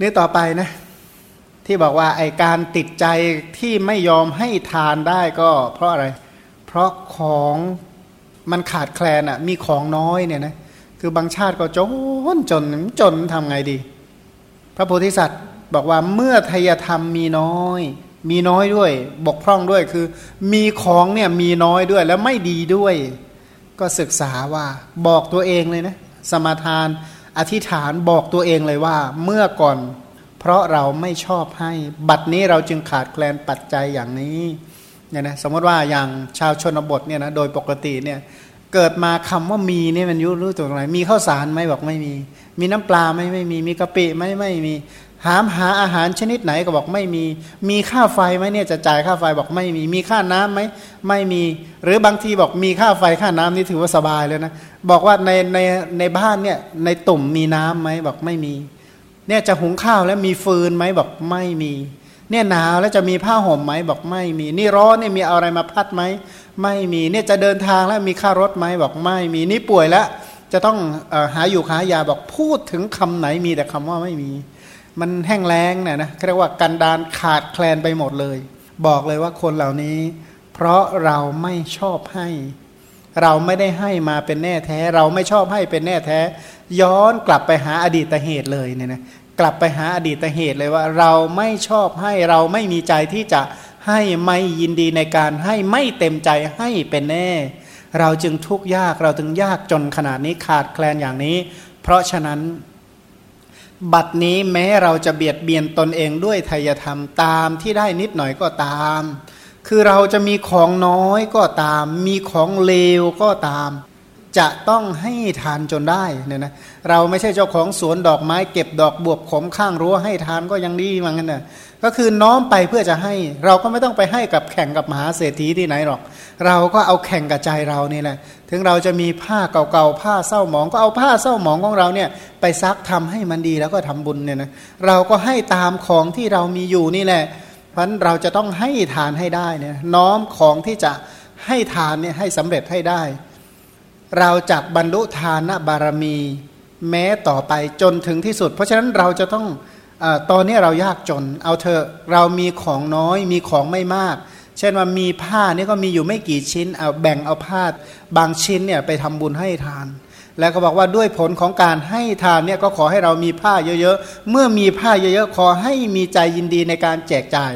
นี่ต่อไปนะ ที่บอกว่าไอการติดใจที่ไม่ยอมให้ทานได้ก็เพราะอะไร เพราะของมันขาดแคลนอะ่ะ มีของน้อยเนี่ยนะคือบางชาติก็จนจนจนทำไงดี พระโพธิสัตว์บอกว่าเมื่อทยธรรมมีน้อย มีน้อยด้วย บกพร่องด้วยคือ มีของเนี่ยมีน้อยด้วยแล้วไม่ดีด้วย ก็ศึกษาว่าบอกตัวเองเลยนะ สมาทาน อธิษฐานบอกตัวเองเลยว่าเมื่อก่อน เพราะเราไม่ชอบให้ บัดนี้เราจึงขาดแคลนปัจจัยอย่างนี้เนี่ยนะสมมติว่าอย่างชาวชนบทเนี่ยนะโดยปกติเนี่ยเกิดมาคำว่ามีเนี่ยมันยุรู้ตัวไหนมีข้าวสารไหมบอกไม่มี มีน้ำปลาไหมไม่มีมีกะปิไหมไม่มี หามหาอาหารชนิดไหนก็บอกไม่มี มีค่าไฟไหมเนี่ยจะจ่ายค่าไฟบอกไม่มี มีค่าน้ำไหมไม่มี หรือบางทีบอกมีค่าไฟค่าน้ำนี่ถือว่าสบายเลยนะ บอกว่าในในในบ้านเนี่ยในตุ่มมีน้ำไหมบอกไม่มี เนี่ยจะหุงข้าวแล้วมีฟืนไหมบอกไม่มี เนี่ยหนาวแล้วจะมีผ้าห่มไหมบอกไม่มี นี่ร้อนเนี่ยมีอะไรมาพัดไหมไม่มี เนี่ยจะเดินทางแล้วมีค่ารถไหมบอกไม่มี นี่ป่วยแล้วจะต้องหาอยู่หายาบอกพูดถึงคำไหนมีแต่คำว่าไม่มี มันแห้งแล้งเนี่ยนะเรียกว่ากันดานขาดแคลนไปหมดเลย บอกเลยว่าคนเหล่านี้ เพราะเราไม่ชอบให้ เราไม่ได้ให้มาเป็นแน่แท้ เราไม่ชอบให้เป็นแน่แท้ ย้อนกลับไปหาอดีตเหตุเลยเนี่ยนะกลับไปหาอดีตเหตุเลยว่า เราไม่ชอบให้เราไม่มีใจที่จะให้ไม่ยินดีในการให้ไม่เต็มใจให้เป็นแน่ เราจึงทุกข์ยากเราถึงยากจนขนาดนี้ขาดแคลนอย่างนี้ เพราะฉะนั้น บัดนี้แม้เราจะเบียดเบียนตนเองด้วยทายธรรมตามที่ได้นิดหน่อยก็ตาม คือเราจะมีของน้อยก็ตาม มีของเลวก็ตาม จะต้องให้ทานจนได้เนี่ยนะเราไม่ใช่เจ้าของสวนดอกไม้ เก็บดอกบวบขมข้างรั้วให้ทานก็ยังดีมั้งนะก็คือน้อมไปเพื่อจะให้ เราก็ไม่ต้องไปให้กับแข่งกับมหาเศรษฐีที่ไหนหรอก เราก็เอาแข่งกับใจเรานี่แหละ ถึงเราจะมีผ้าเก่าๆผ้าเศร้าหมองก็เอาผ้าเศร้าหมองของเราเนี่ยไปซักทำให้มันดีแล้วก็ทำบุญเนี่ยนะเราก็ให้ตามของที่เรามีอยู่นี่แหละ เพราะนั้นเราจะต้องให้ทานให้ได้เนี่ยน้อมของที่จะให้ทานเนี่ยให้สำเร็จให้ได้ เราจักบรรลุทานบารมีแม้ต่อไปจนถึงที่สุด เพราะฉะนั้นเราจะต้องตอนนี้เรายากจน เอาเถอะเรามีของน้อยมีของไม่มาก เช่นว่ามีผ้านี่ก็มีอยู่ไม่กี่ชิ้นเอาแบ่งเอาผ้าบางชิ้นเนี่ยไปทำบุญให้ทาน แล้วก็บอกว่าด้วยผลของการให้ทานเนี่ยก็ขอให้เรามีผ้าเยอะๆ เมื่อมีผ้าเยอะๆ ขอให้มีใจยินดีในการแจกจ่าย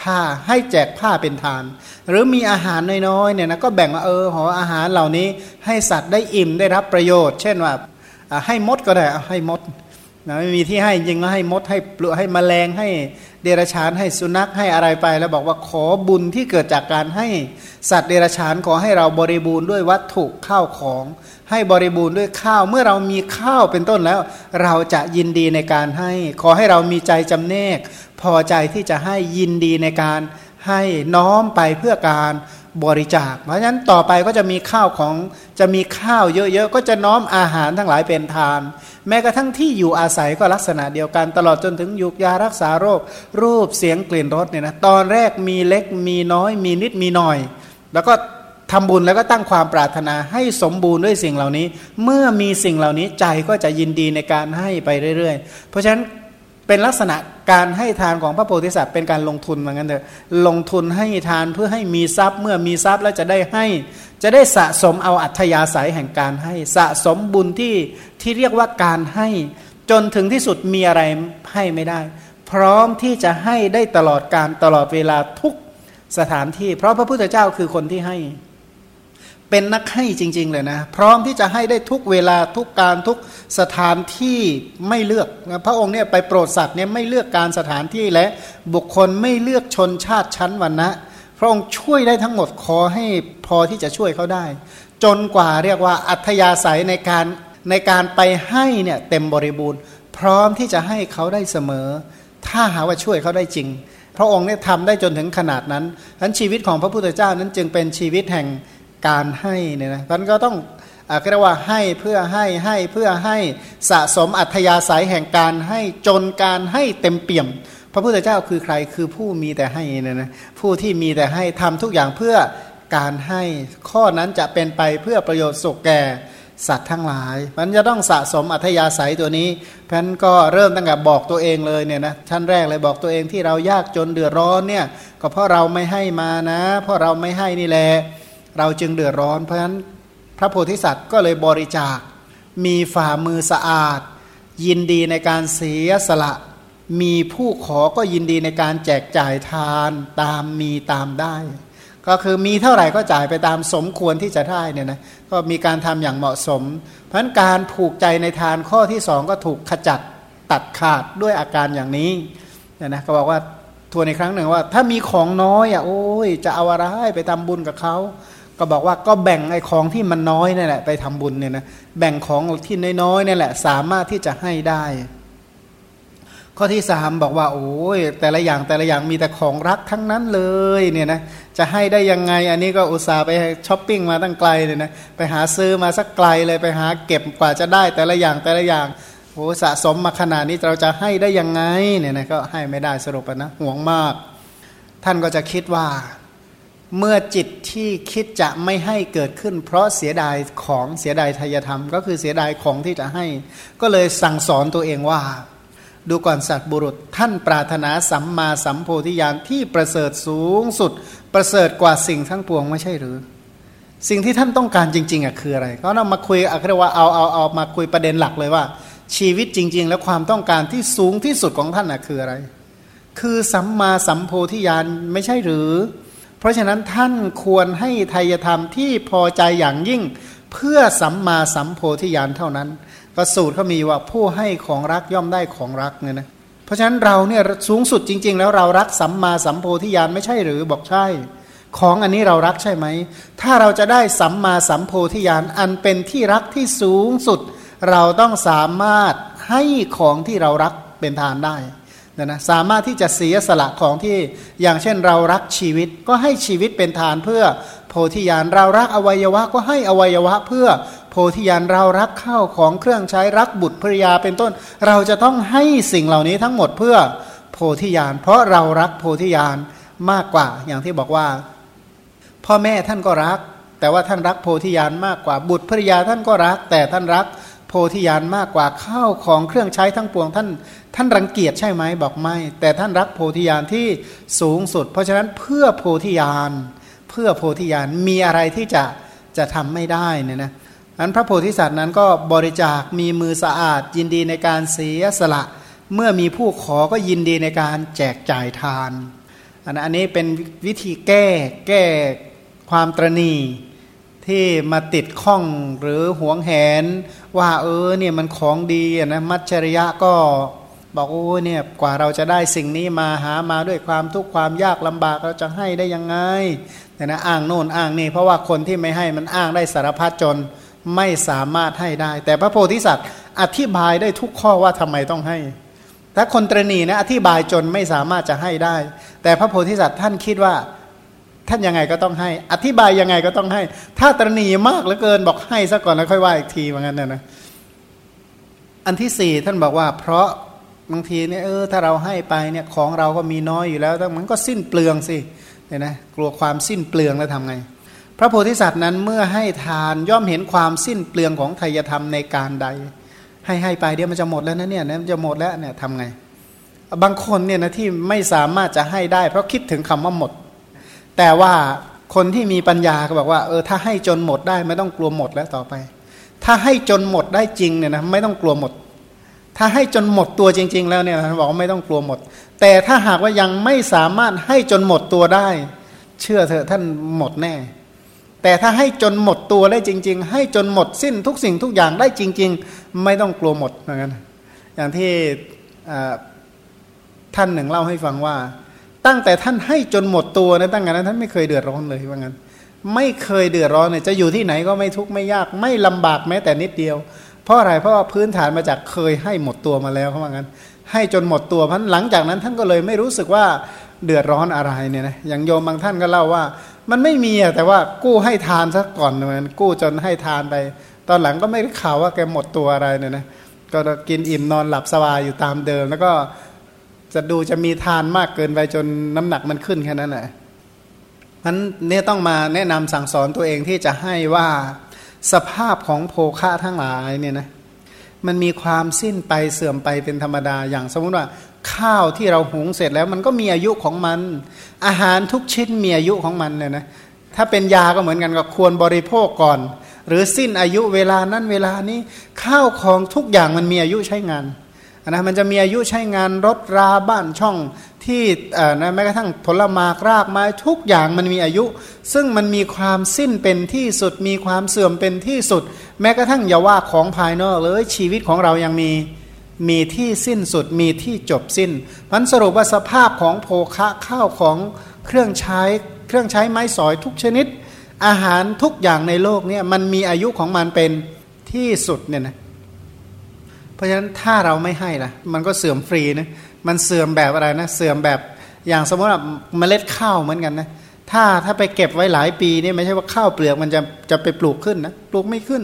ผ้าให้แจกผ้าเป็นทาน หรือมีอาหารน้อยๆเนี่ยนะก็แบ่งว่าเออหออาหารเหล่านี้ให้สัตว์ได้อิ่มได้รับประโยชน์ เช่นว่าให้มดก็ได้ให้มด นะไม่มีที่ให้จริงก็ให้มดให้ปลวให้มแมลงให้เดรัจฉานให้สุนัขให้อะไรไป แล้วบอกว่าขอบุญที่เกิดจากการให้สัตว์เดรัจฉานขอให้เราบริบูรณ์ด้วยวัตถุข้าวของ ให้บริบูรณ์ด้วยข้าวเมื่อเรามีข้าวเป็นต้นแล้ว เราจะยินดีในการให้ ขอให้เรามีใจจำเนก พอใจที่จะให้ยินดีในการให้น้อมไปเพื่อการบริจาค เพราะฉะนั้นต่อไปก็จะมีข้าวของจะมีข้าวเยอะๆก็จะน้อมอาหารทั้งหลายเป็นทาน แม้กระทั่งที่อยู่อาศัยก็ลักษณะเดียวกัน ตลอดจนถึงยุกยารักษาโรค รูปเสียงกลิ่นรสเนี่ยนะตอนแรกมีเล็กมีน้อย มีนิดมีหน่อย แล้วก็ทำบุญแล้วก็ตั้งความปรารถนาให้สมบูรณ์ด้วยสิ่งเหล่านี้ เมื่อมีสิ่งเหล่านี้ใจก็จะยินดีในการให้ไปเรื่อย ๆ เพราะฉะนั้นเป็นลักษณะการให้ทานของพระโพธิสัตว์เป็นการลงทุนเหมือนกันเถอะลงทุนให้ทานเพื่อให้มีทรัพย์ เมื่อมีทรัพย์แล้วจะได้ให้ จะได้สะสมเอาอัธยาศัยแห่งการให้สะสมบุญที่ ที่เรียกว่าการให้จนถึงที่สุดมีอะไรให้ไม่ได้ พร้อมที่จะให้ได้ตลอดการตลอดเวลาทุกสถานที่ เพราะพระพุทธเจ้าคือคนที่ให้ เป็นนักให้จริง ๆ เลยนะ พร้อมที่จะให้ได้ทุกเวลาทุกการทุกสถานที่ไม่เลือก พระองค์เนี่ยไปโปรดสัตว์เนี่ยไม่เลือกการสถานที่และบุคคลไม่เลือกชนชาติชั้นวรรณะพระองค์ช่วยได้ทั้งหมดขอให้พอที่จะช่วยเขาได้ จนกว่าเรียกว่าอัธยาศัยในการ ในการไปให้เนี่ยเต็มบริบูรณ์ พร้อมที่จะให้เขาได้เสมอ ถ้าหาว่าช่วยเขาได้จริง พระองค์เนี่ยทำได้จนถึงขนาดนั้นทั้นชีวิตของพระพุทธเจ้านั้นจึงเป็นชีวิตแห่งการให้เนี่ยนะท่านก็ต้องเรียกว่าให้เพื่อให้ให้เพื่อให้สะสมอัธยาศัยแห่งการให้จนการให้เต็มเปี่ยม พระพุทธเจ้าคือใครคือผู้มีแต่ให้นะนะผู้ที่มีแต่ให้ทำทุกอย่างเพื่อการให้ข้อนั้นจะเป็นไปเพื่อประโยชน์สุขแก่ สัตว์ทั้งหลายมันจะต้องสะสมอัธยาศัยตัวนี้เพราะนั้นก็เริ่มตั้งแต่บอกตัวเองเลยเนี่ยนะชั้นแรกเลยบอกตัวเองที่เรายากจนเดือดร้อนเนี่ยก็เพราะเราไม่ให้มานะ เพราะเราไม่ให้นี่แหละเราจึงเดือดร้อน เพราะฉะนั้นพระโพธิสัตว์ก็เลยบริจาค มีฝ่ามือสะอาด ยินดีในการเสียสละ มีผู้ขอก็ยินดีในการแจกจ่ายทานตามมีตามได้ ก็คือมีเท่าไหร่ก็จ่ายไปตามสมควรที่จะได้เนี่ยนะก็มีการทำอย่างเหมาะสม เพราะฉะนั้นการผูกใจในทานข้อที่สองก็ถูกขจัดตัดขาดด้วยอาการอย่างนี้เนี่ยนะก็บอกว่าทวนในครั้งหนึ่งว่า ถ้ามีของน้อยอะโอ้ยจะเอาอะไรไปทำบุญกับเขาก็บอกว่าก็แบ่งไอ้ของที่มันน้อยนี่แหละไปทำบุญเนี่ยนะแบ่งของที่น้อยๆนี่แหละสามารถที่จะให้ได้ ข้อที่สามบอกว่า โอ้ยแต่ละอย่างแต่ละอย่างมีแต่ของรักทั้งนั้นเลยเนี่ยนะจะให้ได้ยังไง อันนี้ก็อุตส่าห์ไปช้อปปิ้งมาตั้งไกลเลยนะไปหาซื้อมาสักไกลเลยไปหาเก็บกว่าจะได้แต่ละอย่างแต่ละอย่างโอ้สะสมมาขนาดนี้เราจะให้ได้ยังไงเนี่ยนะก็ให้ไม่ได้สรุปนะห่วงมาก ท่านก็จะคิดว่า เมื่อจิตที่คิดจะไม่ให้เกิดขึ้น เพราะเสียดายของเสียดายทายธรรม ก็คือเสียดายของที่จะให้ ก็เลยสั่งสอนตัวเองว่า ดูก่อนสัตว์บุรุษท่านปรารถนาสัมมาสัมโพธิญาณที่ประเสริฐสูงสุด ประเสริฐกว่าสิ่งทั้งปวงไม่ใช่หรือ สิ่งที่ท่านต้องการจริงๆอะคืออะไรก็เรามาคุยอะเรียกว่าเอาเอาเอามาคุยประเด็นหลักเลยว่า ชีวิตจริง ๆ แล้วความต้องการที่สูงที่สุดของท่านอะคืออะไร คือสัมมาสัมโพธิญาณไม่ใช่หรือ เพราะฉะนั้นท่านควรให้ทายธรรมที่พอใจอย่างยิ่งเพื่อสัมมาสัมโพธิญาณเท่านั้น ก็สูตรเขามีว่าผู้ให้ของรักย่อมได้ของรักเนี่ยนะเพราะฉะนั้นเราเนี่ยสูงสุดจริง ๆ แล้วเรารักสัมมาสัมโพธิญาณไม่ใช่หรือบอกใช่ ของอันนี้เรารักใช่ไหม ถ้าเราจะได้สัมมาสัมโพธิญาณอันเป็นที่รักที่สูงสุด เราต้องสามารถให้ของที่เรารักเป็นทานได้นะนะสามารถที่จะเสียสละของที่อย่างเช่นเรารักชีวิตก็ให้ชีวิตเป็นทานเพื่อโพธิญาณเรารักอวัยวะก็ให้อวัยวะเพื่อ โพธิญาณเรารักข้าวของเครื่องใช้รักบุตรภริยาเป็นต้น เราจะต้องให้สิ่งเหล่านี้ทั้งหมดเพื่อโพธิญาณเพราะเรารักโพธิญาณมากกว่า อย่างที่บอกว่า พ่อแม่ท่านก็รัก แต่ว่าท่านรักโพธิญาณมากกว่า บุตรภริยาท่านก็รัก แต่ท่านรักโพธิญาณมากกว่าข้าวของเครื่องใช้ทั้งปวงท่าน ท่านรังเกียจใช่ไหมบอกไม่ แต่ท่านรักโพธิญาณที่สูงสุด เพราะฉะนั้นเพื่อโพธิญาณเพื่อโพธิญาณมีอะไรที่จะจะทำไม่ได้เนี่ยนะ อันพระโพธิสัตว์นั้นก็บริจาคมีมือสะอาด ยินดีในการเสียสละ เมื่อมีผู้ขอก็ยินดีในการแจกจ่ายทานอันนี้เป็นวิธีแก้แก้ความตรณีที่มาติดข้องหรือหวงแหน ว่าเออเนี่ยมันของดีนะมัจฉริยะก็บอกโอ้เนี่ยกว่าเราจะได้สิ่งนี้มาหามาด้วยความทุกข์ความยากลำบากเราจะให้ได้ยังไงแต่นะอ้างโน่นอ้างนี่เพราะว่าคนที่ไม่ให้มันอ้างได้สารพัดจน ไม่สามารถให้ได้ แต่พระโพธิสัตว์ อธิบายได้ทุกข้อว่าทำไมต้องให้ ถ้าคนตรณีนะอธิบายจนไม่สามารถจะให้ได้ แต่พระโพธิสัตว์ท่านคิดว่าท่านยังไงก็ต้องให้ อธิบายยังไงก็ต้องให้ ถ้าตรณีมากเหลือเกินบอกให้ซะก่อนแล้วค่อยว่าอีกทีเหมือนนนะนะอันที่สี่ท่านบอกว่า เพราะบางทีเนี่ยเออถ้าเราให้ไปเนี่ยของเราก็มีน้อยอยู่แล้วมันก็สิ้นเปลืองสิเนี่ยนะกลัวความสิ้นเปลืองแล้วทำไง ระโพธิสัตว์นั้นเมื่อให้ทานย่อมเห็นความสิ้นเปลืองของไทยธรรมในการใด ให้ให้ไปเดี๋ยวมันจะหมดแล้วนะเนี่ยมันจะหมดแล้วเนี่ยทำไง บางคนเนี่ยนะที่ไม่สามารถจะให้ได้ เพราะคิดถึงคำว่าหมด แต่ว่าคนที่มีปัญญาก็บอกว่าเออถ้าให้จนหมดได้ไม่ต้องกลัวหมดแล้วต่อไป ถ้าให้จนหมดได้จริงเนี่ยนะไม่ต้องกลัวหมด ถ้าให้จนหมดตัวจริง ๆ แล้วเนี่ยบอกว่าไม่ต้องกลัวหมด แต่ถ้าหากว่ายังไม่สามารถให้จนหมดตัวได้ เชื่อเถอะท่านหมดแน่ แต่ถ้าให้จนหมดตัวได้จริง ๆ ให้จนหมดสิ้นทุกสิ่งทุกอย่างได้จริง ๆ ไม่ต้องกลัวหมดเหมือนกันอย่างที่ท่านหนึ่งเล่าให้ฟังว่า ตั้งแต่ท่านให้จนหมดตัวนะตั้งแต่นั้นท่านไม่เคยเดือดร้อนเลยว่างั้น ไม่เคยเดือดร้อนเลยจะอยู่ที่ไหนก็ไม่ทุกข์ไม่ยาก ไม่ลำบากแม้แต่นิดเดียว เพราะอะไรเพราะว่าพื้นฐานมาจากเคยให้หมดตัวมาแล้วเขาว่างั้น ให้จนหมดตัวพันหลังจากนั้นท่านก็เลยไม่รู้สึกว่าเดือดร้อนอะไรเนี่ยนะอย่างโยมบางท่านก็เล่าว่า มันไม่มีอะแต่ว่ากู้ให้ทานซะก่อนมันกู้จนให้ทานไป ตอนหลังก็ไม่ได้ข่าวว่าแกหมดตัวอะไรเนี่ยนะก็กินอิ่มนอนหลับสบายอยู่ตามเดิม แล้วก็จะดูจะมีทานมากเกินไปจนน้ำหนักมันขึ้นแค่นั้นแหละมันเนี่ยต้องมาแนะนำสั่งสอนตัวเองที่จะให้ว่าสภาพของโภคะทั้งหลายเนี่ยนะมันมีความสิ้นไปเสื่อมไปเป็นธรรมดาอย่างสมมติว่า ข้าวที่เราหุงเสร็จแล้วมันก็มีอายุของมัน อาหารทุกชิ้นมีอายุของมันเนี่ยนะถ้าเป็นยาก็เหมือนกันก็ควรบริโภคก่อน หรือสิ้นอายุเวลานั้นเวลานี้ข้าวของทุกอย่างมันมีอายุใช้งานนะมันจะมีอายุใช้งานรถราบ้านช่องที่นะแม้กระทั่งผลไม้รากไม้ทุกอย่างมันมีอายุ ซึ่งมันมีความสิ้นเป็นที่สุด มีความเสื่อมเป็นที่สุด แม้กระทั่งอย่าว่าของภายนอกเลยชีวิตของเรายังมี มีที่สิ้นสุดมีที่จบสิ้นพันสรุปว่าสภาพของโภคะข้าวของเครื่องใช้เครื่องใช้ไม้สอยทุกชนิด อาหารทุกอย่างในโลกเนี่ยมันมีอายุของมันเป็นที่สุดเนี่ยนะเพราะฉะนั้นถ้าเราไม่ให้ล่ะ มันก็เสื่อมฟรีนะมันเสื่อมแบบอะไรนะเสื่อมแบบอย่างสมมติว่าเมล็ดข้าวเหมือนกันนะถ้าถ้าไปเก็บไว้หลายปีเนี่ยไม่ใช่ว่าข้าวเปลือกมันจะจะไปปลูกขึ้นนะปลูกไม่ขึ้น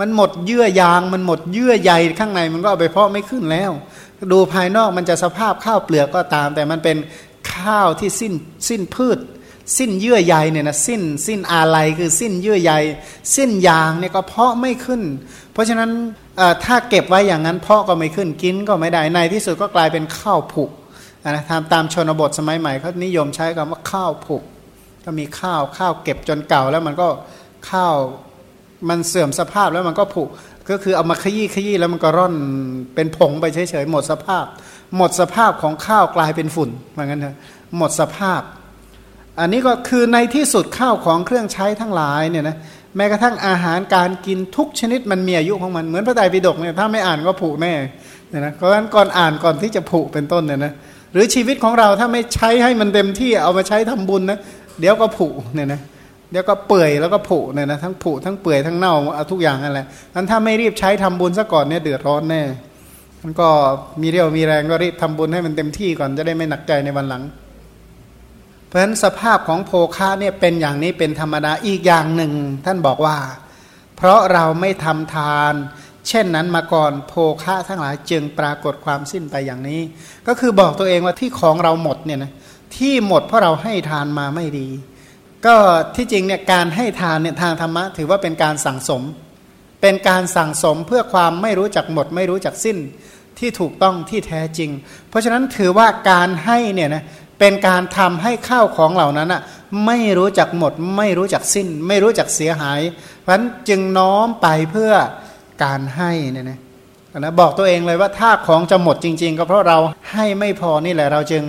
มันหมดเยื่อยาง มันหมดเยื่อใยข้างในมันก็เอาไปเพาะไม่ขึ้นแล้ว ดูภายนอกมันจะสภาพข้าวเปลือกก็ตาม แต่มันเป็นข้าวที่สิ้นสิ้นพืช สิ้นเยื่อใยเนี่ยนะสิ้นสิ้นอะไรคือสิ้นเยื่อใย สิ้นยางเนี่ยก็เพาะไม่ขึ้น เพราะฉะนั้นถ้าเก็บไว้อย่างนั้นเพาะก็ไม่ขึ้นกินก็ไม่ได้ในที่สุดก็กลายเป็นข้าวผุนะตามตามชนบทสมัยใหม่เขานิยมใช้คำว่าข้าวผุก็มีข้าวข้าวเก็บจนเก่าแล้วมันก็ข้าว มันเสื่อมสภาพแล้วมันก็ผุก็คือเอามาขยี้ขยี้แล้วมันก็ร่อนเป็นผงไปเฉยๆหมดสภาพ หมดสภาพของข้าวกลายเป็นฝุ่นเหมือนกันเถอะหมดสภาพ อันนี้ก็คือในที่สุดข้าวของเครื่องใช้ทั้งหลายเนี่ยนะแม้กระทั่งอาหารการกินทุกชนิดมันมีอายุของมันเหมือนพระไตรปิฎกเนี่ยถ้าไม่อ่านก็ผุแน่เนี่ยนะเพราะฉะนั้นก่อนอ่านก่อนที่จะผุเป็นต้นเนี่ยนะหรือชีวิตของเราถ้าไม่ใช้ให้มันเต็มที่เอามาใช้ทำบุญนะเดี๋ยวก็ผุเนี่ยนะ เดี๋ยวก็เปื่อยแล้วก็ผุเนี่ยนะทั้งผุทั้งเปื่อยทั้งเน่าเอาทุกอย่างนั่นแหละนั้นถ้าไม่รีบใช้ทำบุญซะก่อนเนี่ยเดือดร้อนแน่มันก็มีเรี่ยวมีแรงก็รีบทำบุญให้มันเต็มที่ก่อนจะได้ไม่หนักใจในวันหลัง เพราะฉะนั้นสภาพของโภคะเนี่ยเป็นอย่างนี้เป็นธรรมดาอีกอย่างหนึ่ง ท่านบอกว่า เพราะเราไม่ทำทาน เช่นนั้นมาก่อนโภคะทั้งหลายจึงปรากฏความสิ้นไปอย่างนี้ ก็คือบอกตัวเองว่าที่ของเราหมดเนี่ยนะที่หมดเพราะเราให้ทานมาไม่ดี ก็ที่จริงเนี่ยการให้ทานเนี่ยทางธรรมะถือว่าเป็นการสั่งสม เป็นการสั่งสมเพื่อความไม่รู้จักหมด ไม่รู้จักสิ้นที่ถูกต้องที่แท้จริง เพราะฉะนั้นถือว่าการให้เนี่ยนะเป็นการทำให้ข้าวของเหล่านั้นอะไม่รู้จักหมด ไม่รู้จักสิ้น ไม่รู้จักเสียหาย เพราะฉะนั้นจึงน้อมไปเพื่อการให้เนี่ยนะนะบอกตัวเองเลยว่าถ้าของจะหมดจริง ๆ ก็เพราะเราให้ไม่พอนี่แหละเราจึง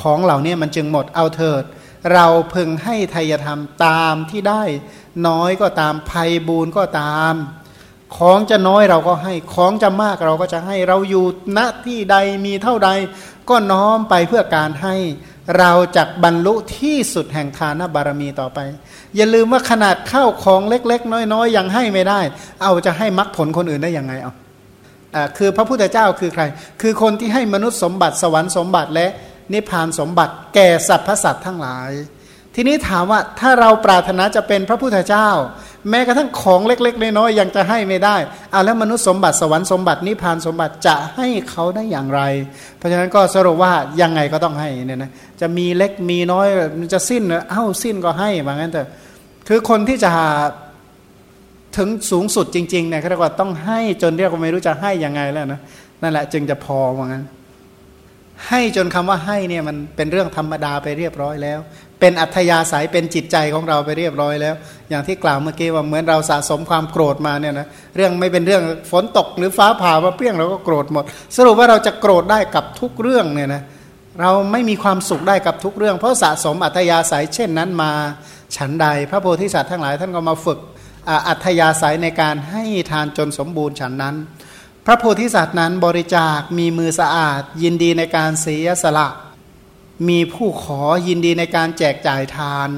ของเหล่านี้มันจึงหมดเอาเถิด เราพึงให้ทายธรรมตามที่ได้ น้อยก็ตามภัยบูนก็ตาม ของจะน้อยเราก็ให้ ของจะมากเราก็จะให้เราอยู่ณที่ใดมีเท่าใด ก็น้อมไปเพื่อการให้ เราจักบรรลุที่สุดแห่งทานบารมีต่อไป อย่าลืมว่าขนาดข้าวของเล็ก ๆ น้อยๆยังให้ไม่ได้ เอาจะให้มรรคผลคนอื่นได้ยังไงเอาอ่าคือพระพุทธเจ้าคือใคร คือคนที่ให้มนุษย์สมบัติสวรรค์สมบัติและ นิพพานสมบัติแก่สัตว์พระสัตว์ทั้งหลาย ทีนี้ถามว่าถ้าเราปรารถนาจะเป็นพระพุทธเจ้า แม้กระทั่งของเล็กๆน้อยๆยังจะให้ไม่ได้เอาแล้วมนุษย์สมบัติสวรรค์สมบัตินิพพานสมบัติจะให้เขาได้อย่างไร เพราะฉะนั้นก็สรุปว่ายังไงก็ต้องให้เนี่ยนะจะมีเล็กมีน้อยจะสิ้นเอ้าสิ้นก็ให้ว่างั้นแต่คือคนที่จะถึงสูงสุดจริงๆเนี่ยเขาเรียกว่าต้องให้จนเรียกว่าไม่รู้จะให้ยังไงแล้วนะนั่นแหละจึงจะพอว่างั้น ให้จนคำว่าให้เนี่ยมันเป็นเรื่องธรรมดาไปเรียบร้อยแล้ว เป็นอัธยาศัยเป็นจิตใจของเราไปเรียบร้อยแล้ว อย่างที่กล่าวเมื่อกี้ว่าเหมือนเราสะสมความโกรธมาเนี่ยนะเรื่องไม่เป็นเรื่องฝนตกหรือฟ้าผ่ามาเปรี้ยงเราก็โกรธหมด สรุปว่าเราจะโกรธได้กับทุกเรื่องเนี่ยนะเราไม่มีความสุขได้กับทุกเรื่อง เพราะสะสมอัธยาศัย เช่นนั้นมาฉันใด พระโพธิสัตว์ทั้งหลายท่านก็มาฝึกอัธยาศัยในการให้ทานจนสมบูรณ์ฉันนั้น พระโพธิสัตว์นั้นบริจาคมีมือสะอาด ยินดีในการเสียสละ มีผู้ขอยินดีในการแจกจ่ายทาน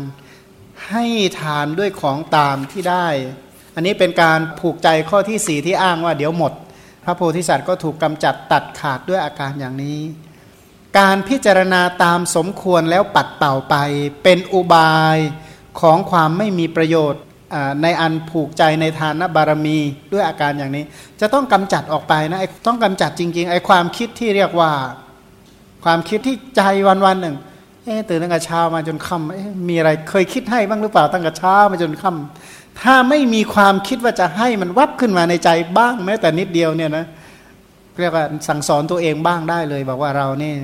ให้ทานด้วยของตามที่ได้ อันนี้เป็นการผูกใจข้อที่สี่ที่อ้างว่าเดี๋ยวหมด พระโพธิสัตว์ก็ถูกกำจัดตัดขาดด้วยอาการอย่างนี้ การพิจารณาตามสมควรแล้วปัดเป่าไป เป็นอุบายของความไม่มีประโยชน์ ในอันผูกใจในทานบารมีด้วยอาการอย่างนี้ จะต้องกำจัดออกไปนะต้องกำจัดจริงๆไอ้ความคิดที่เรียกว่าความคิดที่ใจวันวันหนึ่งเอ๊ตื่นตั้งแต่เช้ามาจนค่ำมีอะไรเคยคิดให้บ้างหรือเปล่าตั้งแต่เช้ามาจนค่ำถ้าไม่มีความคิดว่าจะให้มันวับขึ้นมาในใจบ้างแม้แต่นิดเดียวเนี่ยนะเรียกว่าสั่งสอนตัวเองบ้างได้เลย บอกว่าเรานี่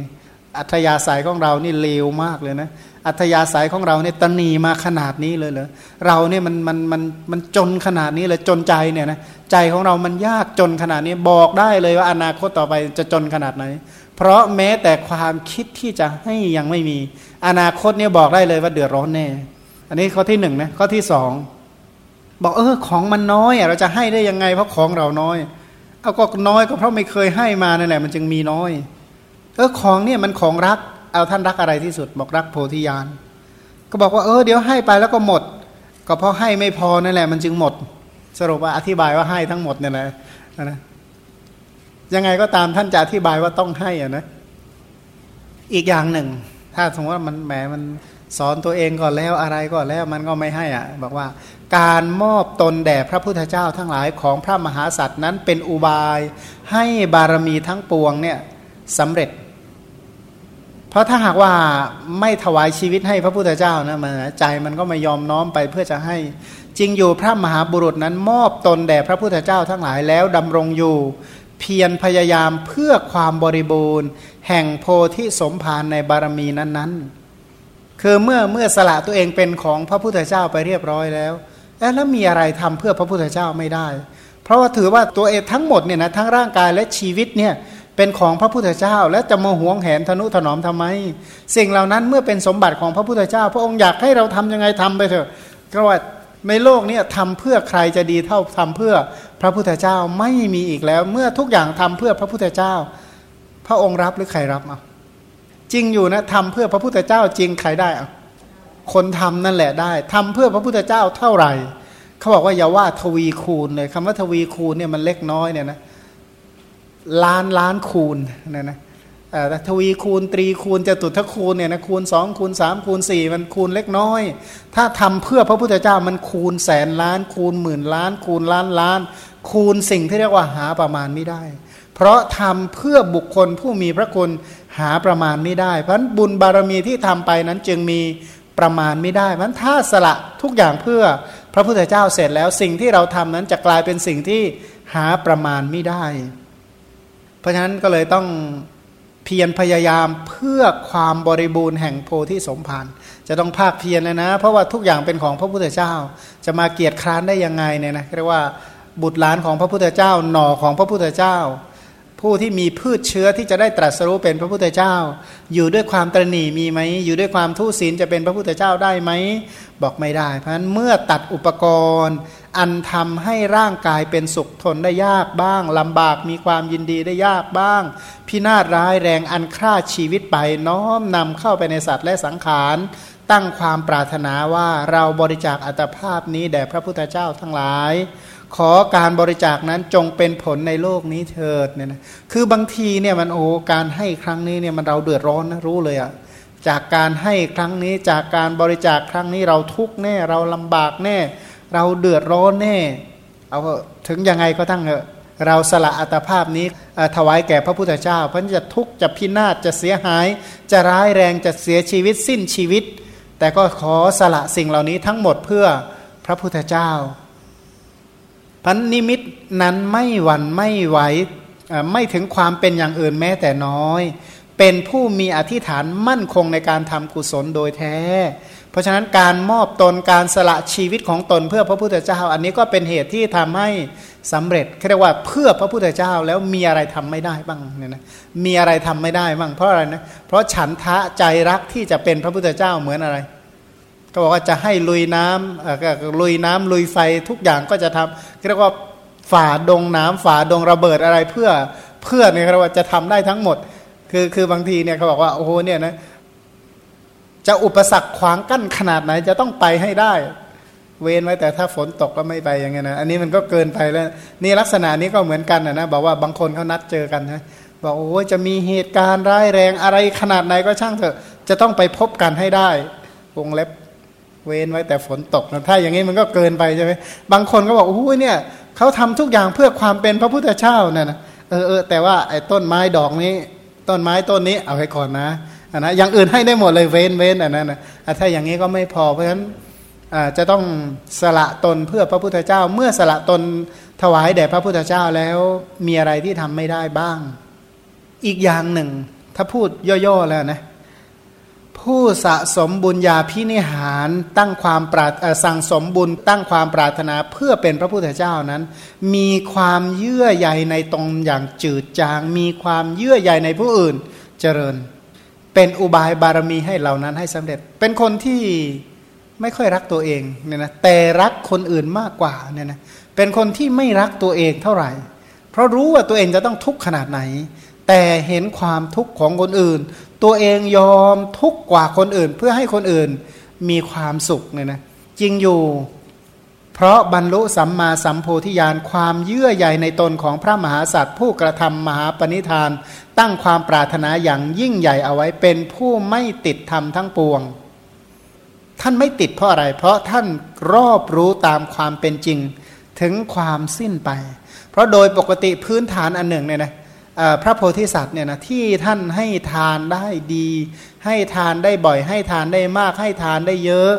อัธยาศัยของเรานี่เลวมากเลยนะ อัธยาศัยของเราเนี่ยตนีมาขนาดนี้เลยเหรอเราเนี่ยมันมันมันมันจนขนาดนี้เลยจนใจเนี่ยนะใจของเรามันยากจนขนาดนี้บอกได้เลยว่าอนาคตต่อไปจะจนขนาดไหน เพราะแม้แต่ความคิดที่จะให้ยังไม่มี อนาคตเนี่ยบอกได้เลยว่าเดือดร้อนแน่ อันนี้ข้อที่หนึ่งนะข้อที่สองบอกเออของมันน้อยเราจะให้ได้ยังไงเพราะของเราน้อย เอาก็น้อยก็เพราะไม่เคยให้มานั่นแหละมันจึงมีน้อย เออของเนี่ยมันของรัก เอาท่านรักอะไรที่สุดบอกรักโพธิญาณก็บอกว่าเออเดี๋ยวให้ไปแล้วก็หมด ก็เพราะให้ไม่พอนั่นแหละมันจึงหมด สรุปว่าอธิบายว่าให้ทั้งหมดเนี่ยนะนะยังไงก็ตามท่านจะอธิบายว่าต้องให้อะนะอีกอย่างหนึ่ง ถ้าสมมติว่ามันแหมมันสอนตัวเองก่อนแล้วอะไรก่อนแล้วมันก็ไม่ให้อะบอกว่าการมอบตนแด่พระพุทธเจ้าทั้งหลายของพระมหาสัตว์นั้นเป็นอุบายให้บารมีทั้งปวงเนี่ยสำเร็จ ราะถ้าหากว่าไม่ถวายชีวิตให้พระพุทธเจ้านะมันใจมันก็ไม่ยอมน้อมไปเพื่อจะให้จริงอยู่พระมหาบุรุษนั้นมอบตนแด่พระพุทธเจ้าทั้งหลายแล้วดำรงอยู่ เพียรพยายามเพื่อความบริบูรณ์ แห่งโพธิสมภารในบารมีนั้นๆ คือเมื่อเมื่อสละตัวเองเป็นของพระพุทธเจ้าไปเรียบร้อยแล้ว แล้วมีอะไรทำเพื่อพระพุทธเจ้าไม่ได้ เพราะว่าถือว่าตัวเองทั้งหมดเนี่ยนะทั้งร่างกายและชีวิตเนี่ย เป็นของพระพุทธเจ้า แล้วจะมาหวงแหนทนุถนอมทำไม สิ่งเหล่านั้นเมื่อเป็นสมบัติของพระพุทธเจ้า พระองค์อยากให้เราทํำยังไงทำไปเถอะก็ว่าในโลกนี้ทำเพื่อใครจะดีเท่าทำเพื่อพระพุทธเจ้าไม่มีอีกแล้ว เมื่อทุกอย่างทำเพื่อพระพุทธเจ้า พระองค์รับหรือใครรับอะจริงอยู่นะทำเพื่อพระพุทธเจ้าจริงใครได้อะคนทำนั่นแหละได้ทำเพื่อพระพุทธเจ้าเท่าไหร่ เขาบอกว่าอย่าว่าทวีคูณเลยคำว่าทวีคูณเนี่ยมันเล็กน้อยเนี่ยนะ ล้านล้านคูณนะนะทวีคูณตรีคูณจะตุทคูณเนี่ยนะคูณสองคูณสามคูณสี่มันคูณเล็กน้อย ถ้าทำเพื่อพระพุทธเจ้ามันคูณแสนล้าน คูณหมื่นล้าน คูณล้านล้าน คูณสิ่งที่เรียกว่าหาประมาณไม่ได้ เพราะทำเพื่อบุคคลผู้มีพระคุณหาประมาณไม่ได้ เพราะบุญบารมีที่ทำไปนั้นจึงมีประมาณไม่ได้เพราะถ้าสละทุกอย่างเพื่อพระพุทธเจ้าเสร็จแล้วสิ่งที่เราทำนั้นจะกลายเป็นสิ่งที่หาประมาณไม่ได้ ราะฉะนั้นก็เลยต้องเพียรพยายามเพื่อความบริบูรณ์แห่งโพธิสมภารจะต้องภาคเพียรเลยนะ เพราะว่าทุกอย่างเป็นของพระพุทธเจ้า จะมาเกียรติคร้านได้ยังไงเนี่ยนะเรียกว่าบุตรหลานของพระพุทธเจ้าหน่อของพระพุทธเจ้า ผู้ที่มีพืชเชื้อที่จะได้ตรัสรู้เป็นพระพุทธเจ้า อยู่ด้วยความตรณีมีไหม อยู่ด้วยความทุศีลจะเป็นพระพุทธเจ้าได้ไหม บอกไม่ได้ เพราะฉะนั้นเมื่อตัดอุปกรณ์ อันทำให้ร่างกายเป็นสุขทนได้ยากบ้างลำบากมีความยินดีได้ยากบ้าง พินาศร้ายแรงอันฆ่าชีวิตไปน้อมนำเข้าไปในสัตว์และสังขาร ตั้งความปรารถนาว่าเราบริจาคอัตภาพนี้แด่พระพุทธเจ้าทั้งหลาย ขอการบริจาคนั้นจงเป็นผลในโลกนี้เถิดเนี่ยนะคือบางทีเนี่ยมันโอ้การให้ครั้งนี้เนี่ยมันเราเดือดร้อนนะรู้เลยอะจากการให้ครั้งนี้จากการบริจาคครั้งนี้เราทุกข์แน่เราลำบากแน่ เราเดือดร้อนแน่ เอาถึงยังไงก็ตั้งเถอะเราสละอัตภาพนี้ถวายแก่พระพุทธเจ้าเพราะจะทุกข์จะพินาศจะเสียหาย จะร้ายแรงจะเสียชีวิตสิ้นชีวิต แต่ก็ขอสละสิ่งเหล่านี้ทั้งหมดเพื่อพระพุทธเจ้า พันนิมิตนั้นไม่หวั่นไม่ไหวไม่ถึงความเป็นอย่างอื่นแม้แต่น้อย เป็นผู้มีอธิษฐานมั่นคงในการทำกุศลโดยแท้ เพราะฉะนั้นการมอบตนการสละชีวิตของตนเพื่อพระพุทธเจ้า อันนี้ก็เป็นเหตุที่ทำให้สำเร็จเรียกว่าเพื่อพระพุทธเจ้าแล้วมีอะไรทำไม่ได้บ้างเนี่ยนะมีอะไรทำไม่ได้บ้างเพราะอะไรนะเพราะฉันทะใจรักที่จะเป็นพระพุทธเจ้าเหมือนอะไร ก็บอกว่าจะให้ลุยน้ำลุยน้ำลุยไฟทุกอย่างก็จะทำเรียกว่าฝ่าดงน้ำฝ่าดงระเบิดอะไรเพื่อเพื่อเนี่ยเราว่าจะทำได้ทั้งหมด คือคือบางทีเนี่ยเขาบอกว่าโอ้โหเนี่ยนะจะอุปสรรคขวางกั้นขนาดไหนจะต้องไปให้ได้ เว้นไว้แต่ถ้าฝนตกก็ไม่ไปอย่างเงี้ยนะอันนี้มันก็เกินไปแล้ว นี่ลักษณะนี้ก็เหมือนกันนะบอกว่าบางคนเขานัดเจอกันนะบอกโอ้จะมีเหตุการณ์ร้ายแรงอะไรขนาดไหนก็ช่างเถอะ จะต้องไปพบกันให้ได้วงเล็บ เว้นไว้แต่ฝนตกนะถ้าอย่างนี้มันก็เกินไปใช่ไหมบางคนก็บอกโอ้ยเนี่ยเขาทำทุกอย่างเพื่อความเป็นพระพุทธเจ้านี่ยนะเออเออแต่ว่าไอ้ต้นไม้ดอกนี้ ต้นไม้ต้นนี้เอาไว้ก่อนนะอันนะอย่างอื่นให้ได้หมดเลยเว้นเว้นอันนั้นนะถ้าอย่างนี้ก็ไม่พอเพราะฉะนั้นจะต้องสละตนเพื่อพระพุทธเจ้า เมื่อสละตนถวายแด่พระพุทธเจ้าแล้วมีอะไรที่ทำไม่ได้บ้าง อีกอย่างหนึ่ง ถ้าพูดย่อๆแล้วนะ ผู้สะสมบุญญาพินิหารตั้งความปราสั่งสมบุญตั้งความปรารถนาเพื่อเป็นพระพุทธเจ้านั้น มีความเยื่อใยในตรงอย่างจืดจาง มีความเยื่อใยในผู้อื่นเจริญ เป็นอุบายบารมีให้เหล่านั้นให้สำเร็จ เป็นคนที่ไม่ค่อยรักตัวเองเนี่ยนะแต่รักคนอื่นมากกว่าเนี่ยนะเป็นคนที่ไม่รักตัวเองเท่าไหร่ เพราะรู้ว่าตัวเองจะต้องทุกข์ขนาดไหน แต่เห็นความทุกข์ของคนอื่นตัวเองยอมทุกกว่าคนอื่น เพื่อให้คนอื่นมีความสุขเนี่ยนะจริงอยู่ เพราะบรรลุสัมมาสัมโพธิญาณความเยื่อใยในตนของพระมหาสัตว์ผู้กระทำมหาปณิธาน ตั้งความปรารถนาอย่างยิ่งใหญ่เอาไว้เป็นผู้ไม่ติดธรรมทั้งปวง ท่านไม่ติดเพราะอะไร เพราะท่านรอบรู้ตามความเป็นจริงถึงความสิ้นไป เพราะโดยปกติพื้นฐานอันหนึ่งเนี่ยนะ พระโพธิสัตว์เนี่ยนะที่ท่านให้ทานได้ดี ให้ทานได้บ่อย ให้ทานได้มาก ให้ทานได้เยอะ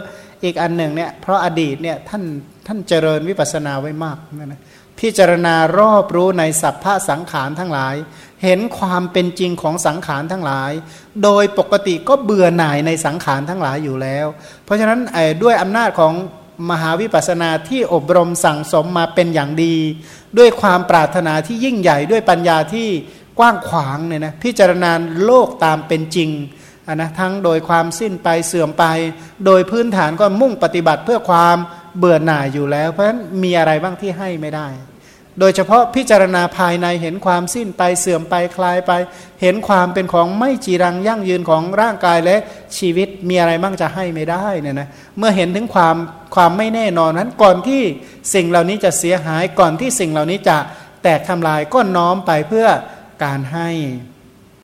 อีกอันหนึ่งเนี่ยเพราะอดีตเนี่ยท่านท่านเจริญวิปัสสนาไว้มากนะพิจารณารอบรู้ในสัพพะสังขารทั้งหลาย เห็นความเป็นจริงของสังขารทั้งหลาย โดยปกติก็เบื่อหน่ายในสังขารทั้งหลายอยู่แล้ว เพราะฉะนั้นด้วยอำนาจของ มหาวิปัสสนาที่อบรมสั่งสมมาเป็นอย่างดี ด้วยความปรารถนาที่ยิ่งใหญ่ด้วยปัญญาที่กว้างขวางเนี่ยนะพิจารณาโลกตามเป็นจริงนนะทั้งโดยความสิ้นไปเสื่อมไป โดยพื้นฐานก็มุ่งปฏิบัติเพื่อความเบื่อหน่ายอยู่แล้ว เพราะฉะนั้นมีอะไรบ้างที่ให้ไม่ได้ โดยเฉพาะพิจารณาภายในเห็นความสิ้นไปเสื่อมไปคลายไป เห็นความเป็นของไม่จีรังยั่งยืนของร่างกายและชีวิตมีอะไรบ้างจะให้ไม่ได้เนี่ยนะเมื่อเห็นถึงความความไม่แน่นอนนั้นก่อนที่สิ่งเหล่านี้จะเสียหายก่อนที่สิ่งเหล่านี้จะแตกทำลายก็น้อมไปเพื่อการให้